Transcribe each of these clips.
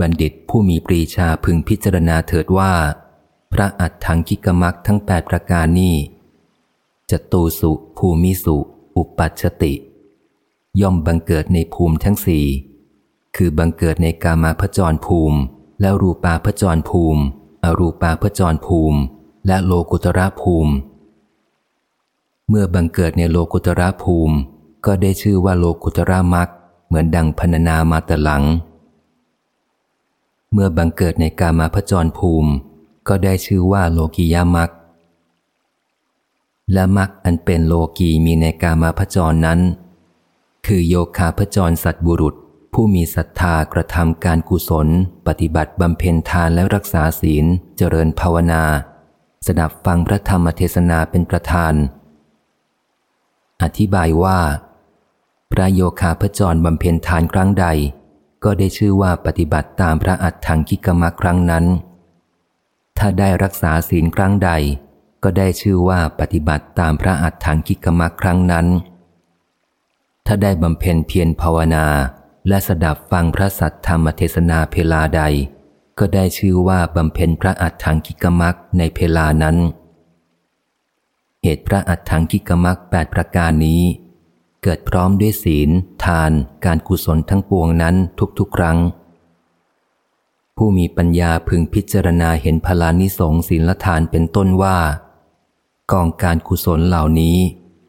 บัณฑิตผู้มีปรีชาพึงพิจารณาเถิดว่า พระอัฏฐังกิกมักทั้งแปดประการนี้จตูสุภูมิสุ อุปัชติ ย่อมบังเกิดในภูมิทั้งสี่คือบังเกิดในกามาพจรภูมิ และรูปาพจรภูมิ อรูปาพจรภูมิ และโลกุตระภูมิ เมื่อบังเกิดในโลกุตระภูมิ ก็ได้ชื่อว่าโลกุตระมักเหมือนดังพรรณนามาแต่หลัง เมื่อบังเกิดในกามาพจรภูมิ ก็ได้ชื่อว่าโลกิยามักและมักอันเป็นโลกีมีในกามาพจรนั้น คือโยคาพจรสัตบุรุษ ผู้มีศรัทธากระทำการกุศล ปฏิบัติบำเพ็ญทานและรักษาศีลเจริญภาวนา สดับฟังพระธรรมเทศนาเป็นประธาน อธิบายว่า พระโยคาพจรบำเพ็ญทานครั้งใด ก็ได้ชื่อว่าปฏิบัติตามพระอัฏฐังคิกมะครั้งนั้น ถ้าได้รักษาศีลครั้งใด ก็ได้ชื่อว่าปฏิบัติตามพระอัฏฐังกิกมะครั้งนั้น ถ้าได้บำเพ็ญเพียรภาวนาและสดับฟังพระสัทธรรมเทศนาเพลาใด ก็ได้ชื่อว่าบำเพ็ญพระอัฏฐังกิกมักในเพลานั้น เหตุพระอัฏฐังกิกมักแปดประการนี้ เกิดพร้อมด้วยศีล ทาน การกุศลทั้งปวงนั้นทุกๆครั้ง ผู้มีปัญญาพึงพิจารณาเห็นพลานิสงศีลทานเป็นต้นว่า กองการกุศลเหล่านี้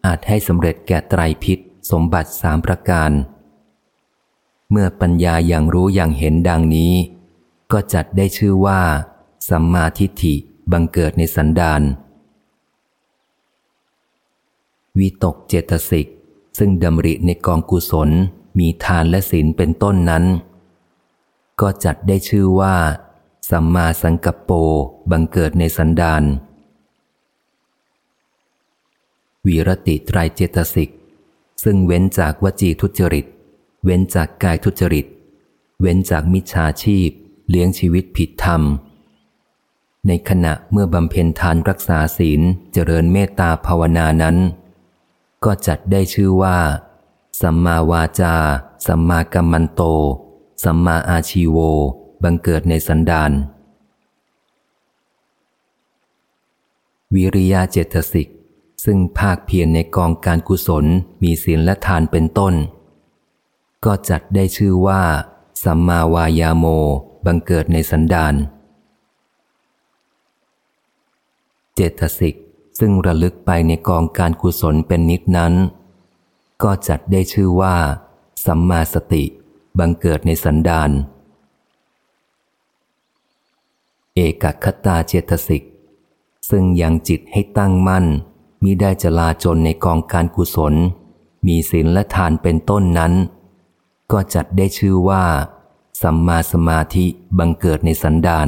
อาจให้สำเร็จแก่ไตรพิษสมบัติสามประการ เมื่อปัญญาอย่างรู้อย่างเห็นดังนี้ ก็จัดได้ชื่อว่า สัมมาทิฏฐิบังเกิดในสันดานวิตกเจตสิก ซึ่งดำริในกองกุศลมีทานและศีลเป็นต้นนั้น ก็จัดได้ชื่อว่า สัมมาสังกัปโปบังเกิดในสันดานวีรติไตรเจตสิก ซึ่งเว้นจากวจีทุจริต เว้นจากกายทุจริต เว้นจากมิจฉาชีพ เลี้ยงชีวิตผิดธรรม ในขณะเมื่อบำเพ็ญทานรักษาศีลเจริญเมตตาภาวนานั้น ก็จัดได้ชื่อว่า สัมมาวาจา สัมมากัมมันโต สัมมาอาชีโว บังเกิดในสันดานวิริยาเจตสิก ซึ่งภาคเพียรในกองการกุศลมีศีลและทานเป็นต้น ก็จัดได้ชื่อว่า สัมมาวายาโม บังเกิดในสันดานเจตสิก ซึ่งระลึกไปในกองการกุศลเป็นนิดนั้น ก็จัดได้ชื่อว่า สัมมาสติบังเกิดในสันดานเอกคตาเจตสิก ซึ่งยังจิตให้ตั้งมั่นมิได้จะลาจนในกองการกุศล มีศีลและทานเป็นต้นนั้น ก็จัดได้ชื่อว่า สัมมาสมาธิบังเกิดในสันดาน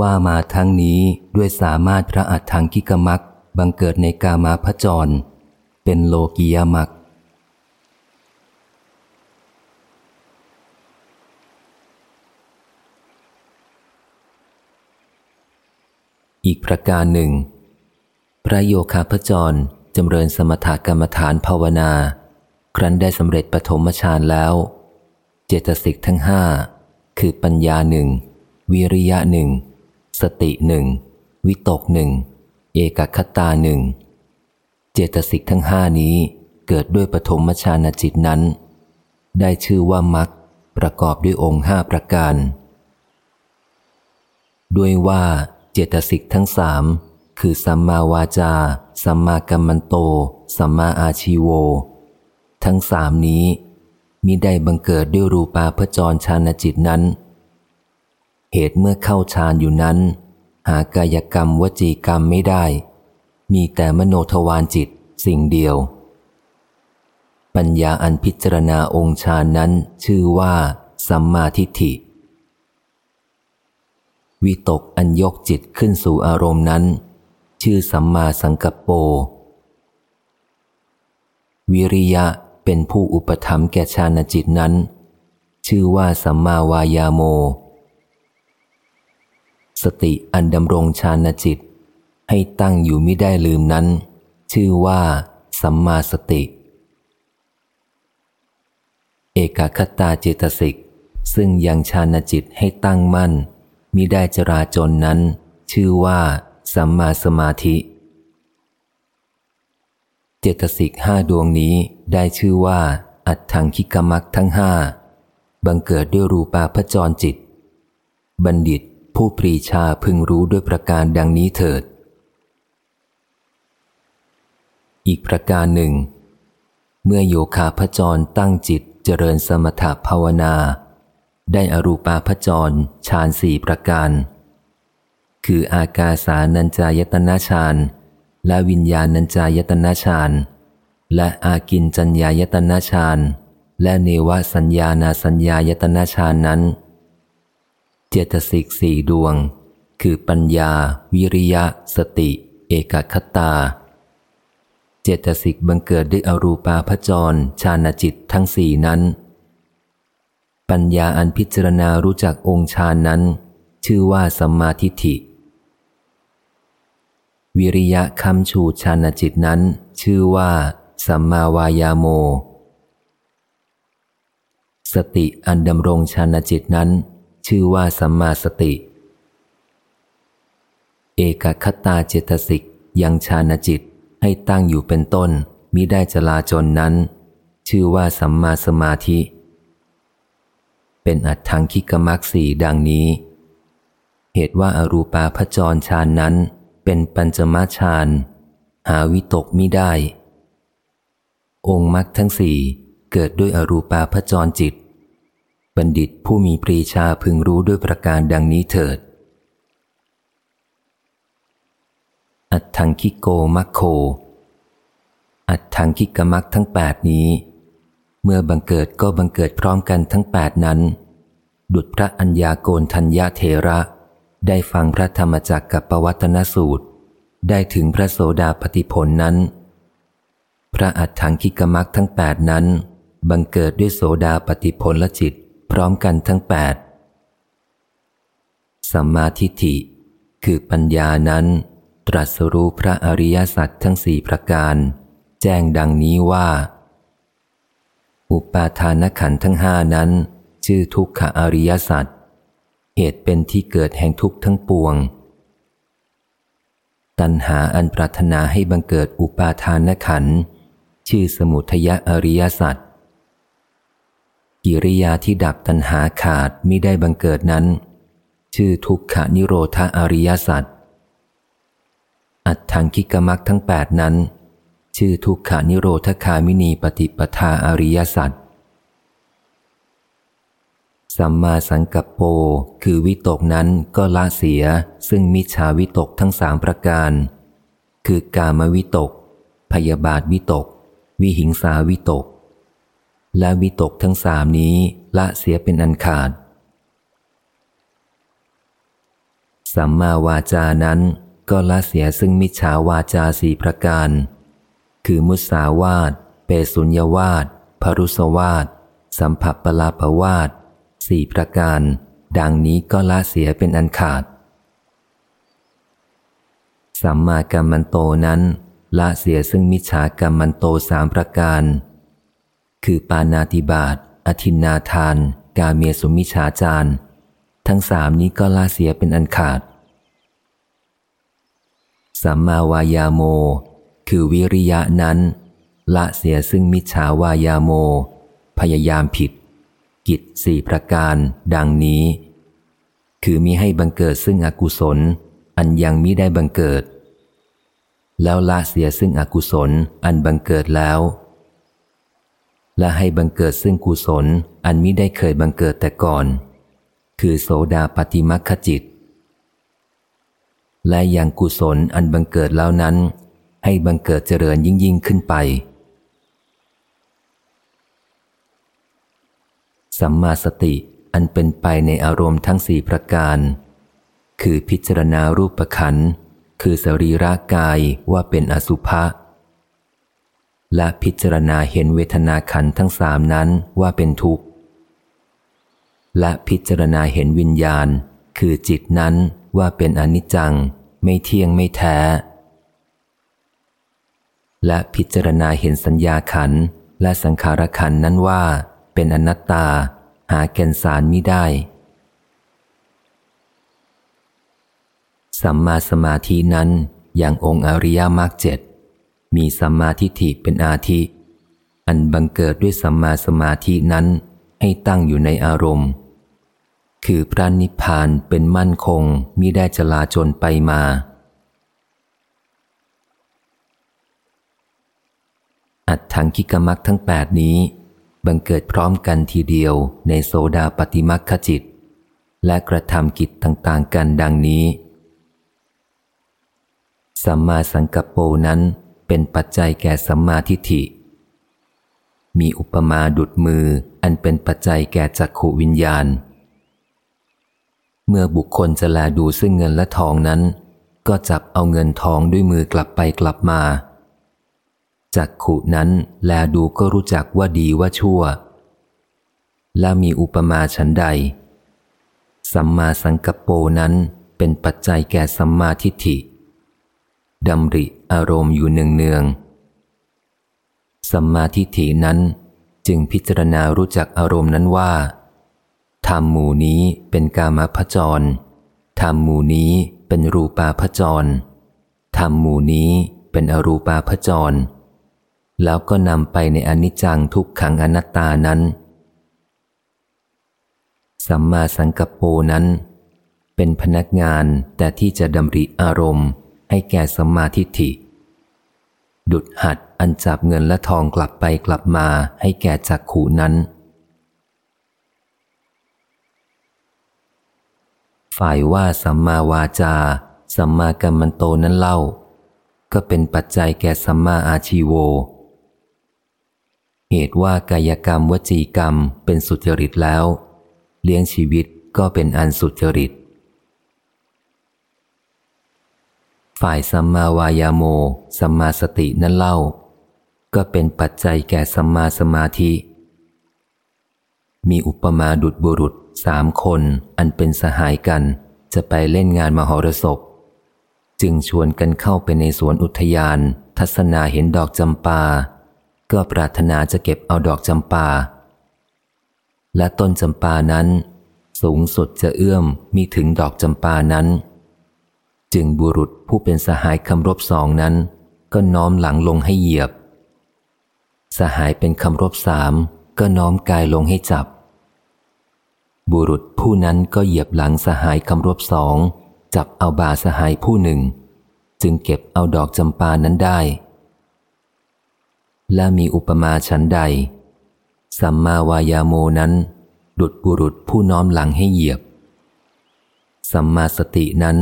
ว่ามาทั้งนี้ด้วยสามารถพระอัฏฐังกิกมักบังเกิดในกามาพจร เป็นโลกียมักอีกประการหนึ่ง พระโยคาพจรจำเริญสมถกรรมฐานภาวนา ครั้นได้สำเร็จปฐมฌานแล้ว เจตสิกทั้งห้าคือปัญญาหนึ่งวิริยะหนึ่ง สติหนึ่งวิตกหนึ่งเอกคตาหนึ่งเจตสิกทั้งห้านี้เกิดด้วยปฐมฌานจิตนั้น ได้ชื่อว่ามักประกอบด้วยองค์ห้าประการ ด้วยว่าเจตสิกทั้งสามคือสัมมาวาจา สัมมากัมมันโต สัมมาอาชีโว ทั้งสามนี้มิได้บังเกิดด้วยรูปาพจรชานจิตนั้น เหตุเมื่อเข้าฌานอยู่นั้น หากายกรรมวจีกรรมไม่ได้ มีแต่มโนทวารจิตสิ่งเดียว ปัญญาอันพิจารณาองค์ฌานนั้นชื่อว่า สัมมาทิฏฐิ วิตกอันยกจิตขึ้นสู่อารมณ์นั้น ชื่อสัมมาสังกัปโป วิริยะเป็นผู้อุปธรรมแก่ชาณจิตนั้น ชื่อว่าสัมมาวายาโม สติอันดำรงชาณจิต ให้ตั้งอยู่ไม่ได้ลืมนั้น ชื่อว่า สัมมาสติ เอกคตาเจตสิก ซึ่งยังชานจิตให้ตั้งมั่นมิได้จราจนนั้น ชื่อว่า สัมมาสมาธิ เจตสิกห้าดวงนี้ได้ชื่อว่า อัตถังคิกมักทั้งห้าบังเกิดด้วยรูปาพจรจิต บัณฑิต ผู้ปรีชาพึงรู้ด้วยประการดังนี้เถิด อีกประการหนึ่ง เมื่อโยคาพจรตั้งจิตเจริญสมถภาวนา ได้อรูปาพจรฌานสี่ประการ คืออากาสานัญจายตนะฌานและวิญญาณัญจายตนะฌานและอากินจัญญายตนะฌานและเนวสัญญานาสัญญายตนะฌานนั้น เจตสิกสี่ดวง คือปัญญา วิริยะ สติ เอกคตา เจตสิกบังเกิดด้วยอรูปาพจร ชาณจิตทั้งสี่นั้น ปัญญาอันพิจารณารู้จักองค์ฌานนั้น ชื่อว่าสัมมาทิฏฐิ วิริยะคำชูชาณจิตนั้น ชื่อว่าสัมมาวายาโม สติอันดำรงชานจิตนั้น ชื่อว่าสัมมาสติ เอกคตาเจตสิกยังชานจิตให้ตั้งอยู่เป็นต้นมิได้จลาจนนั้น ชื่อว่าสัมมาสมาธิ เป็นอัตถังคิกมักสี่ดังนี้ เหตุว่าอารูปาพจรฌานนั้นเป็นปัญจมาฌานหาวิตกมิได้ องค์มรรคทั้งสี่เกิดด้วยอรูปาพจรจิต บัณฑิตผู้มีปรีชาพึงรู้ด้วยประการดังนี้เถิด อัตถังคิโกมัคโค อัตถังคิกมักทั้งแปดนี้ เมื่อบังเกิดก็บังเกิดพร้อมกันทั้งแปดนั้น ดุจพระอัญญาโกนทัญญาเทระ ได้ฟังพระธรรมจักกับปวัตนสูตร ได้ถึงพระโสดาปฏิผลนั้น พระอัตถังคิกมักทั้งแปดนั้น บังเกิดด้วยโสดาปฏิพลจิต พร้อมกันทั้งแปดสัมมาทิฏฐิ คือปัญญานั้น ตรัสรู้พระอริยสัจทั้งสี่ประการ แจ้งดังนี้ว่า อุปาทานขันทั้งห้านั้น ชื่อทุกขอริยสัจเหตุเป็นที่เกิดแห่งทุกข์ทั้งปวง ตัณหาอันปรารถนาให้บังเกิดอุปาทานขันชื่อสมุทยอริยสัจ กิริยาที่ดับตัณหาขาดมิได้บังเกิดนั้น ชื่อทุกขานิโรธาอริยสัจอัตถังคิกมักทั้งแปดนั้น ชื่อทุกขานิโรธคามินีปฏิปทาอริยสัจสัมมาสังกัปโปคือวิตกนั้นก็ละเสียซึ่งมิจฉาวิตกทั้งสามประการ คือกามวิตก พยาบาทวิตก วิหิงสาวิตก และวิตกทั้งสามนี้ละเสียเป็นอันขาด สัมมาวาจานั้นก็ละเสียซึ่งมิจฉาวาจาสี่ประการ คือมุสาวาตเปสุญญวาตพรุสวาตสัมผัสปลาภวาตสี่ประการ ดังนี้ก็ละเสียเป็นอันขาด สัมมากัมมันโตนั้นละเสียซึ่งมิจฉากัมมันโตสามประการ คือปานาติบาตอธินนาทาน กาเมียสมิชาจารทั้งสามนี้ก็ลาเสียเป็นอันขาด สัมมาวายาโม คือวิริยะนั้น ละเสียซึ่งมิจฉาวายาโม พยายามผิด กิจสี่ประการ ดังนี้ คือมิให้บังเกิดซึ่งอกุศล อันยังมิได้บังเกิด แล้วละเสียซึ่งอกุศลอันบังเกิดแล้ว และให้บังเกิดซึ่งกุศลอันมิได้เคยบังเกิดแต่ก่อน คือโสดาปฏิมัคจิต และอยังกุศลอันบังเกิดแล้วนั้น ให้บังเกิดเจริญยิ่งยิ่งขึ้นไป สัมมาสติอันเป็นไปในอารมณ์ทั้งสี่ประการ คือพิจารณารูปขันคือสรีระกายว่าเป็นอสุภะ และพิจารณาเห็นเวทนาขันทั้งสามนั้นว่าเป็นทุกข์ และพิจารณาเห็นวิญญาณ คือจิตนั้นว่าเป็นอนิจจัง ไม่เที่ยงไม่แท้ และพิจารณาเห็นสัญญาขันและสังขารขันนั้นว่าเป็นอนัตตา หาแก่นสารมิได้ สัมมาสมาธินั้นอย่างองค์อริยมรรคเจ็ด มีสัมมาทิฏฐิเป็นอาทิ อันบังเกิดด้วยสัมมาสมาธินั้นให้ตั้งอยู่ในอารมณ์ คือพระนิพพานเป็นมั่นคงมิได้จลาจนไปมา อัดถังกิกมักทั้งแปดนี้ บังเกิดพร้อมกันทีเดียวในโซดาปฏิมักขจิต และกระทำกิจต่างๆกันดังนี้ สัมมาสังกัปโปนั้น เป็นปัจจัยแก่สัมมาทิฏฐิ มีอุปมาดุดมืออันเป็นปัจจัยแก่จักขวิญญาณ เมื่อบุคคลจะแลดูซึ่งเงินและทองนั้น ก็จับเอาเงินทองด้วยมือกลับไปกลับมา จักขุนั้นแลดูก็รู้จักว่าดีว่าชั่ว และมีอุปมาฉันใด สัมมาสังกปโปนั้นเป็นปัจจัยแก่สัมมาทิฏฐิ ดำริอารมณ์อยู่เนืองเนืองสัมมาทิฏฐินั้นจึงพิจารณารู้จักอารมณ์นั้นว่า ธรรมหมู่นี้เป็นกามพจร ธรรมหมู่นี้เป็นรูปาพจร ธรรมหมู่นี้เป็นอรูปาพจร แล้วก็นำไปในอนิจจังทุกขังอนัตตานั้น สัมมาสังกปโปนั้น เป็นพนักงานแต่ที่จะดำริอารมณ์ ให้แก่สัมมาทิฏฐิ ดุดหัดอันจับเงินและทองกลับไปกลับมาให้แก่จักขู่นั้น ฝ่ายว่าสัมมาวาจา สัมมากัมมันโตนั้นเล่า ก็เป็นปัจจัยแก่สัมมาอาชีโว เหตุว่ากายกรรมวจีกรรมเป็นสุจริตแล้ว เลี้ยงชีวิตก็เป็นอันสุจริต ฝ่ายสัมมาวายาโม สัมมาสตินั้นเล่า ก็เป็นปัจจัยแก่สัมมาสมาธิ มีอุปมาดุดบุรุษสามคนอันเป็นสหายกัน จะไปเล่นงานมหรสพ จึงชวนกันเข้าไปในสวนอุทยาน ทัศนาเห็นดอกจำปา ก็ปรารถนาจะเก็บเอาดอกจำปา และต้นจำปานั้น สูงสุดจะเอื้อมมีถึงดอกจำปานั้น จึงบุรุษผู้เป็นสหายคำรบสองนั้น ก็น้อมหลังลงให้เหยียบ สหายเป็นคำรบสามก็น้อมกายลงให้จับ บุรุษผู้นั้นก็เหยียบหลังสหายคำรบสองจับเอาบาสหายผู้หนึ่ง จึงเก็บเอาดอกจำปานั้นได้ และมีอุปมาชั้นใด สัมมาวายาโมนั้น ดุดบุรุษผู้น้อมหลังให้เหยียบ สัมมาสตินั้น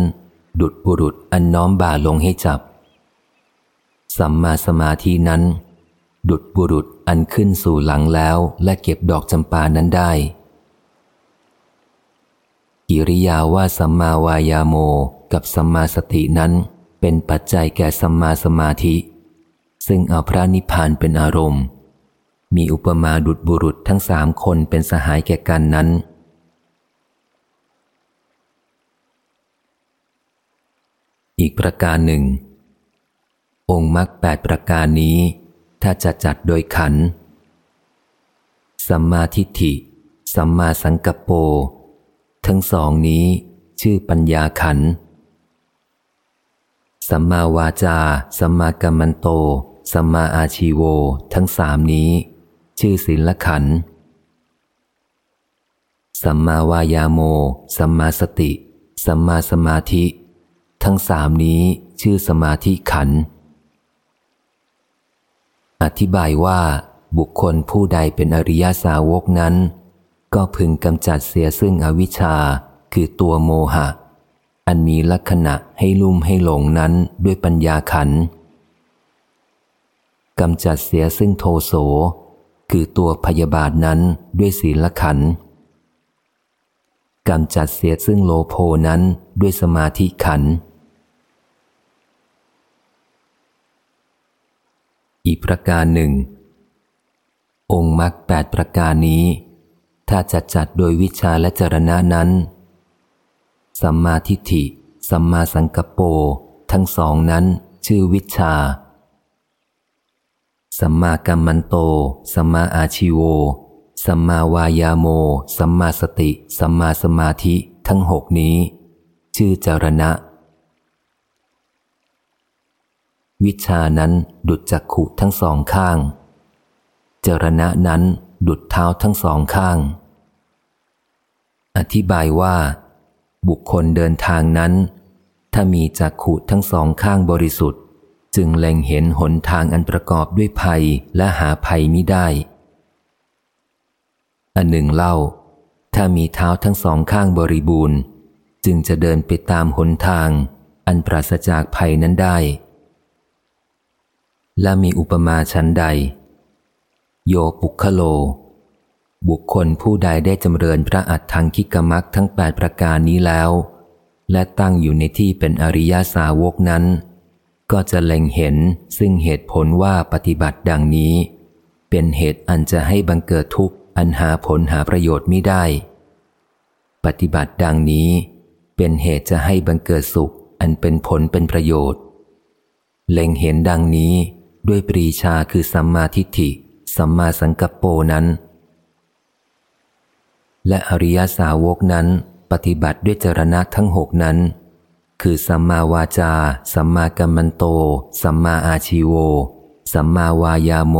ดุดบุรุษอันน้อมบ่าลงให้จับ สัมมาสมาธินั้น ดุดบุรุษอันขึ้นสู่หลังแล้วและเก็บดอกจำปานั้นได้ กิริยาว่าสัมมาวายาโมกับสัมมาสตินั้นเป็นปัจจัยแก่สัมมาสมาธิ ซึ่งเอาพระนิพพานเป็นอารมณ์ มีอุปมาดุดบุรุษทั้งสามคนเป็นสหายแก่กันนั้น อีกประการหนึ่ง องค์มรรคแปดประการนี้ ถ้าจะจัดโดยขัน สัมมาทิฏฐิ สัมมาสังกัปโปทั้งสองนี้ชื่อปัญญาขัน สัมมาวาจา สัมมากัมมันโต สัมมาอาชีโว ทั้งสามนี้ ชื่อศีลขัน สัมมาวายาโม สัมมาสติ สัมมาสมาธิ ทั้งสามนี้ชื่อสมาธิขัน อธิบายว่าบุคคลผู้ใดเป็นอริยาสาวกนั้น ก็พึงกำจัดเสียซึ่งอวิชชาคือตัวโมหะ อันมีลักษณะให้ลุ่มให้หลงนั้นด้วยปัญญาขันกำจัดเสียซึ่งโทโส คือตัวพยาบาทนั้นด้วยศีลขันกำจัดเสียซึ่งโลโพนั้นด้วยสมาธิขัน อีกประการหนึ่ง องค์มรรคแปดประการนี้ ถ้าจัดจัดโดยวิชาและจรณะนั้น สัมมาทิฏฐิ สัมมาสังกปโปทั้งสองนั้นชื่อวิชา สัมมากัมมันโต สัมมาอาชิโว สัมมาวายาโม สัมมาสติ สัมมาสมาธิทั้งหกนี้ ชื่อจรณะ วิชานั้นดุดจักขุทั้งสองข้างจรณะนั้นดุดเท้าทั้งสองข้าง อธิบายว่า บุคคลเดินทางนั้น ถ้ามีจักขุทั้งสองข้างบริสุทธิ์ จึงเล็งเห็นหนทางอันประกอบด้วยภัยและหาภัยมิได้ อันหนึ่งเล่า ถ้ามีเท้าทั้งสองข้างบริบูรณ์ จึงจะเดินไปตามหนทาง อันปราศจากภัยนั้นได้ และมีอุปมาชั้นใด โยปุคโล บุคคลผู้ใดได้จำเริญพระอัฏฐังคิกมักทั้งแปดประการนี้แล้ว และตั้งอยู่ในที่เป็นอริยาสาวกนั้น ก็จะเล็งเห็นซึ่งเหตุผลว่าปฏิบัติดังนี้ เป็นเหตุอันจะให้บังเกิดทุกข์อันหาผลหาประโยชน์ไม่ได้ ปฏิบัติดังนี้ เป็นเหตุจะให้บังเกิดสุขอันเป็นผลเป็นประโยชน์ เล็งเห็นดังนี้ ด้วยปรีชาคือสัมมาทิฏฐิ สัมมาสังกัปโปนั้น และอริยสาวกนั้นปฏิบัติด้วยจรณะทั้งหกนั้น คือสัมมาวาจา สัมมากัมมันโต สัมมาอาชีโว สัมมาวายาโม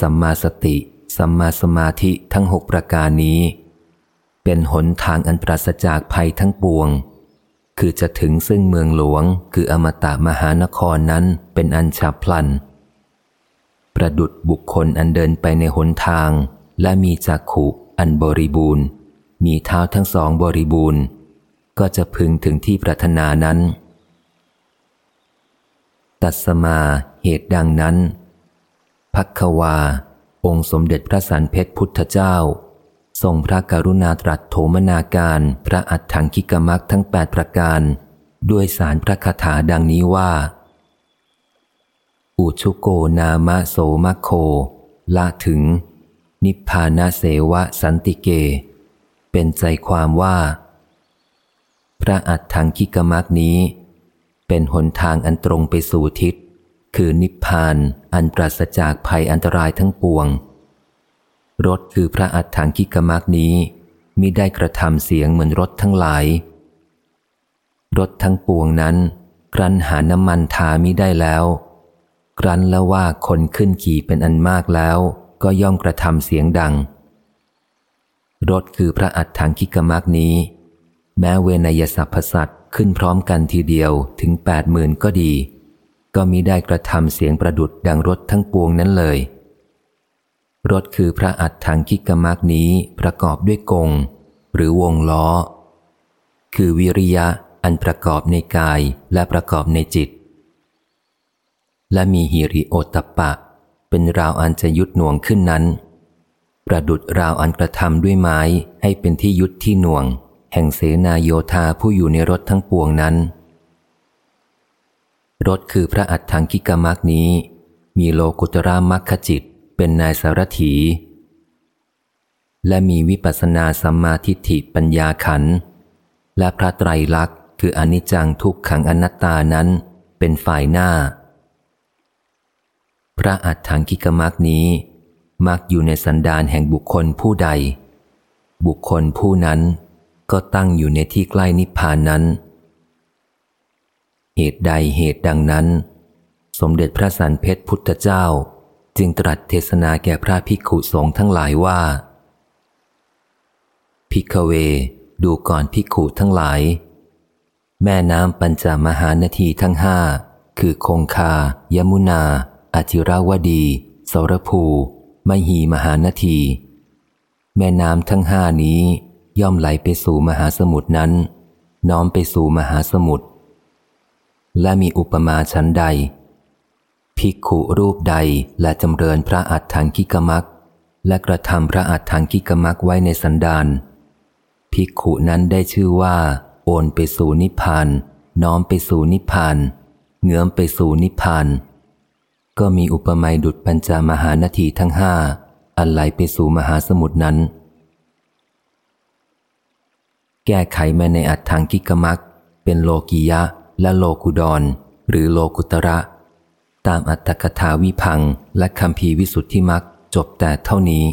สัมมาสติ สัมมาสมาธิทั้งหกประการนี้ เป็นหนทางอันปราศจากภัยทั้งปวง คือจะถึงซึ่งเมืองหลวง คืออมตะมหานครนั้นเป็นอันฉับพลัน ประดุดบุคคลอันเดินไปในหนทาง และมีจักขุอันบริบูรณ์ มีเท้าทั้งสองบริบูรณ์ ก็จะพึงถึงที่ปรารถนานั้น ตัสมาเหตุดังนั้นพักวา องค์สมเด็จพระสันเพชรพุทธเจ้า ทรงพระกรุณาตรัสโถมนาการพระอัฏฐังคิกมักทั้งแปดประการ ด้วยสารพระคาถาดังนี้ว่า อุชุโกนามะโสมะโค ละถึง นิพพานาเสวะสันติเก เป็นใจความว่า พระอัฏฐังคิกมักนี้ เป็นหนทางอันตรงไปสู่ทิศ คือนิพพานอันปราศจากภัยอันตรายทั้งปวง รถคือพระอัฏฐังกิกมักนี้มิได้กระทำเสียงเหมือนรถทั้งหลาย รถทั้งปวงนั้น ครั้นหาน้ำมันทามิได้แล้ว ครั้นแล้วว่าคนขึ้นขี่เป็นอันมากแล้ว ก็ย่อมกระทำเสียงดัง รถคือพระอัฏฐังกิกมักนี้ แม้เวนยสัพพสัตขึ้นพร้อมกันทีเดียวถึงแปดหมื่นก็ดี ก็มิได้กระทำเสียงประดุดดังรถทั้งปวงนั้นเลย รถคือพระอัฏฐังคิกมักนี้ประกอบด้วยกง หรือวงล้อ คือวิริยะอันประกอบในกายและประกอบในจิต และมีหิริโอตปะ เป็นราวอันจะยุดหน่วงขึ้นนั้น ประดุดราวอันกระทำด้วยไม้ให้เป็นที่ยุดที่หน่วง แห่งเสนาโยธาผู้อยู่ในรถทั้งปวงนั้น รถคือพระอัฏฐังกิกามักนี้ มีโลกุตระมัคคจิต เป็นนายสารถี และมีวิปัสนาสัมมาทิฏฐิปัญญาขัน และพระไตรลักษณ์คืออนิจจังทุกขังอนัตตานั้นเป็นฝ่ายหน้า พระอัฏฐังกิกมักนี้ มักอยู่ในสันดานแห่งบุคคลผู้ใด บุคคลผู้นั้นก็ตั้งอยู่ในที่ใกล้นิพพานนั้น เหตุใดเหตุดังนั้น สมเด็จพระสันเพชรพุทธเจ้า จึงตรัสเทศนาแก่พระภิกขุสงฆ์ทั้งหลายว่า พิกเว ดูก่อนภิกขุทั้งหลาย แม่น้ำปัญจมหานทีทั้งห้าคือคงคายมุนา อาจิราวดี สรภูมหีมหานาที แม่น้ำทั้งห้านี้ย่อมไหลไปสู่มหาสมุทรนั้น น้อมไปสู่มหาสมุทรและมีอุปมาชั้นใด ภิกขุรูปใดและจำเริญพระอัฏฐังกิกมักและกระทำพระอัฏฐังกิกมักไว้ในสันดานภิกขุนั้นได้ชื่อว่า โอนไปสู่นิพพาน น้อมไปสู่นิพพาน เงื้อมไปสู่นิพพาน ก็มีอุปมาดุดปัญจามหานาทีทั้งห้าอันไหลไปสู่มหาสมุทรนั้น แก้ไขแม้ในอัฏฐังกิกมักเป็นโลกิยะและโลกุดรหรือโลกุตระ ตามอัตถกถาวิพังและคำพีวิสุทธิมักจบแต่เท่านี้